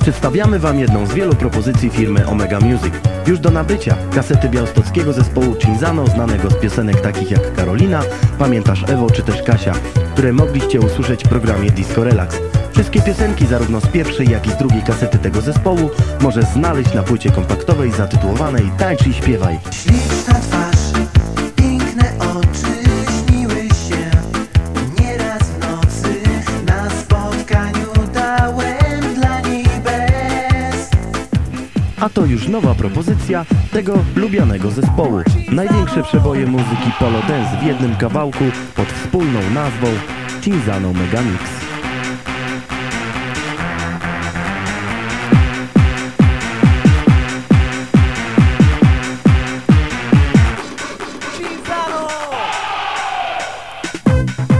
Przedstawiamy Wam jedną z wielu propozycji firmy Omega Music. Już do nabycia kasety białostockiego zespołu Cinzano, znanego z piosenek takich jak Karolina, Pamiętasz Ewo czy też Kasia, które mogliście usłyszeć w programie Disco Relax. Wszystkie piosenki zarówno z pierwszej jak i z drugiej kasety tego zespołu możesz znaleźć na płycie kompaktowej zatytułowanej Tańcz i śpiewaj. Śliczna twarz, A to już nowa propozycja tego lubianego zespołu. Największe przeboje muzyki polo dance w jednym kawałku pod wspólną nazwą Cinzano Megamix.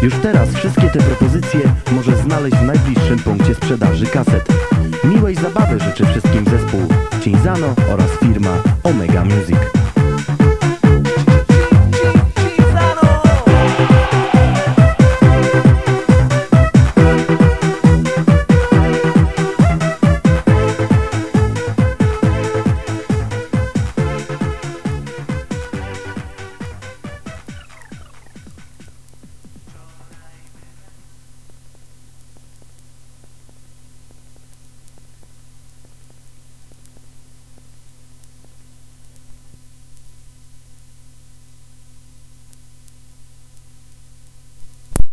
Już teraz wszystkie te propozycje możesz znaleźć w najbliższym punkcie sprzedaży kaset. Miłej zabawy życzę wszystkim zespół Cinzano oraz firma Omega Music.